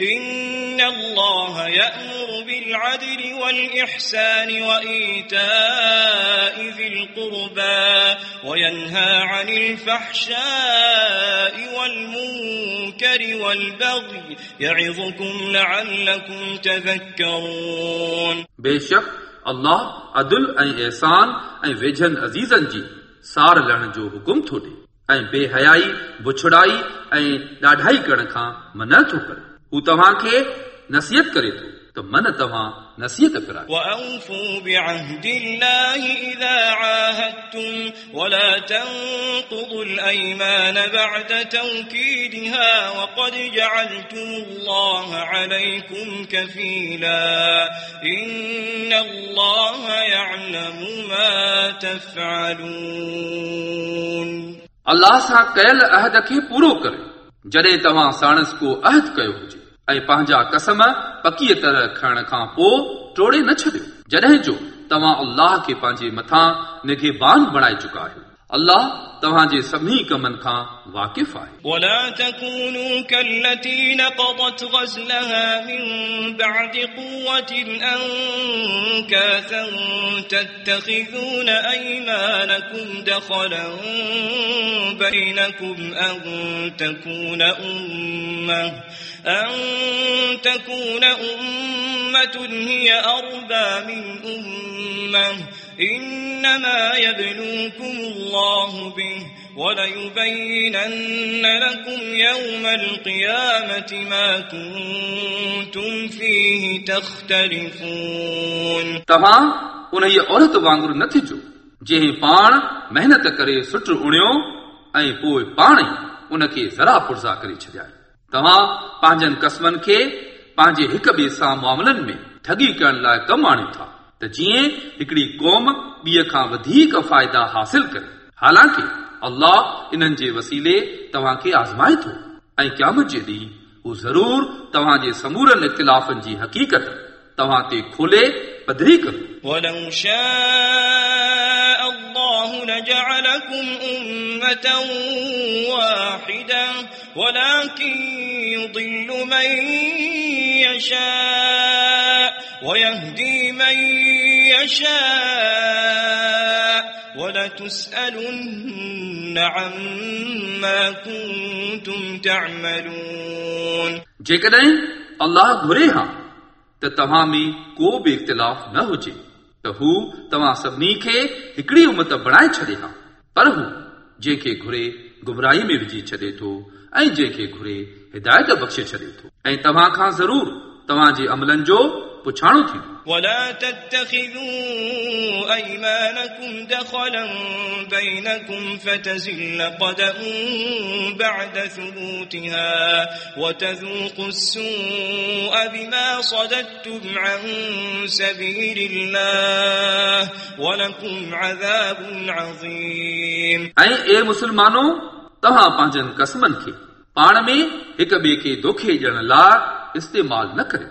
إن الله يأمر بالعدل والإحسان وإيتاء ذي القربى وينهى عن الفحشاء والمنكر والبغي يعظكم لعلكم تذكرون बेशक अल्लाह अदुल ऐं एहसान ऐं वेझनि अज़ीज़नि जी सार लहण जो हुकुम थो ॾे ऐं बेहयाई बुछड़ाई ऐं ॾाढाई करण खां मना थो करे हू तव्हांखे नसीहत करे थो त मन तव्हां नसीहत करायो وأوفوا بعهد الله إذا عاهدتم ولا تنقضوا الأيمان بعد توكيدها وقد جعلتم الله عليكم كفيلا إن الله يعلم ما تفعلون अल्लाह सां कयल अहद खे पूरो करे जॾहिं तव्हां साणस को अहद कयो हुजे ऐं पंहिंजा कसम पकीअ तरह खणण खां पोइ टोड़े न छॾियो जॾहिं जो तव्हां अल्लाह खे पंहिंजे मथां निगेबान बणाए चुका आहियो अल्लाह तव्हांजे सभिनी कमनि खां वाक़िफ़ आहे ولا تكونوا كالتي نقضت غزلها من بعد قوة أنكاثا تتخذون أيمانكم دخلا بينكم أن تكون أمة أن تكون أمة هي أربى من أمة إنما يبلوكم الله به وليبينن لكم يوم القيامة ما كنتم فيه تختلفون तव्हां उन औरत वांगुरु न थिजो जंहिं पाण महिनत करे सुट उणियो ऐं पोइ पाण ई उनखे ज़रा पुर्ज़ा करे छॾियाई तव्हां पंहिंजनि कस्मनि खे पंहिंजे हिक ॿिए सां मामलनि में ठगी करण लाइ कमु आणियो था त जीअं हिकिड़ी क़ौम ॿीअ खां वधीक फ़ाइदा हासिल करे हालांकि अल्लाह इन्हनि जे वसीले तव्हांखे आज़माए थो ऐं क़यामत जे ॾींहुं हू ज़रूर तव्हांजे समूरनि इख़्तिलाफ़नि जी हक़ीक़त तव्हां ते खोले पधरी कंदो ولو شاء الله لجعلكم أمة واحدة ولكن يضل من يشاء ويهدي من يشاء ولتسألن عما كنتم تعملون जेकॾहिं अल्लाह घुरे हा त तव्हां में को बि इख़्तिलाफ़ न हुजे त हू तव्हां सभिनी खे हिकिड़ी उमत बणाए छॾे हा पर हू जंहिंखे घुरे गुमराही में विझी छॾे थो ऐं जंहिंखे घुरे हिदायत बख़्शे छॾे थो ऐं तव्हां खां ज़रूर तव्हांजे अमलनि जो पुछाणो थींदो ولا تتخذوا أيمانكم دخلا بينكم فتزل قدم بعد ثبوتها وتذوقوا السوء بما صددتم عن سبيل الله ولكم عذاب عظيم ऐं ए मुस्लमानो तव्हां पंहिंजनि कसमनि खे पाण में हिक ॿिए खे धोखे ॾियण लाइ इस्तेमालु न करियो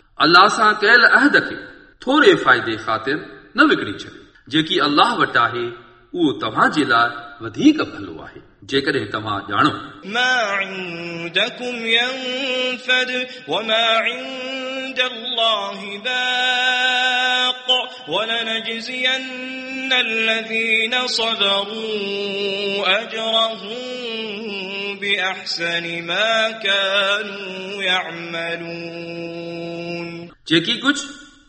ولا تشتروا بعهد الله ثمنا قليلا إنما عند الله هو خير لكم إن كنتم تعلمون अल्लाह सां कयल अहद खे थोरे फ़ाइदे ख़ातिर न विकिणी छॾियो जेकी अल्लाह वटि आहे उहो तव्हां जे लाइ वधीक भलो आहे जेकॾहिं तव्हां ॼाणो ما عندكم ينفد وما عند الله باق ولنجزين الذين صبروا أجرهم بأحسن ما كانوا يعملون जेकी कुझु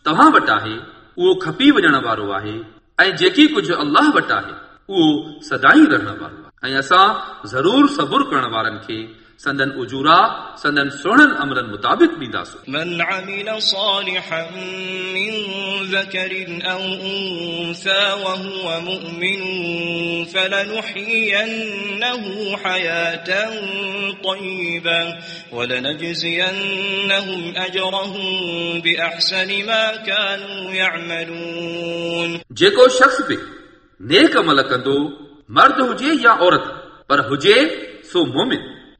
तव्हां वटि आहे उहो खपी वञण वारो आहे ऐं जेकी कुझु अल्लाह वटि आहे उहो सदाई रहण वारो आहे ऐं असां ज़रूर सबुर करण वारनि खे संदन उजूरा संदन सुहिणनि अमलनि मुताबिक़ ॾींदासीं من عمل صالحا من ذكر أو أنثى وهو مؤمن فلنحيينه حياة طيبة ولنجزينهم أجرهم بأحسن ما كانوا يعملون जेको शख़्स बि नेक अमल कंदो मर्द हुजे या औरत पर हुजे सो मोमिन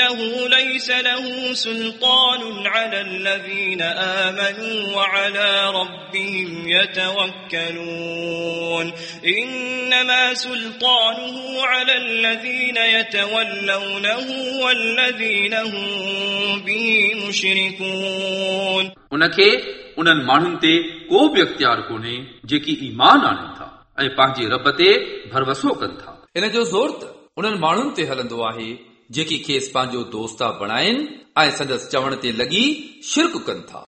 إنه ليس له سلطان على الذين آمنوا وعلى ربهم يتوكلون إنما سلطانه على الذين يتولونه والذين هم به مشركون उनखे उन्हनि माण्हुनि ते को बि अख़्तियार कोन्हे जेकी ईमान आणनि था ऐं पंहिंजे रब ते भरवसो कनि था इन जो ज़ोर त उन्हनि माण्हुनि ते हलंदो आहे جيڪي کيس پنهنجو دوستا بڻائن ۽ سندس چوڻ تي لڳي شرڪ ڪن ٿا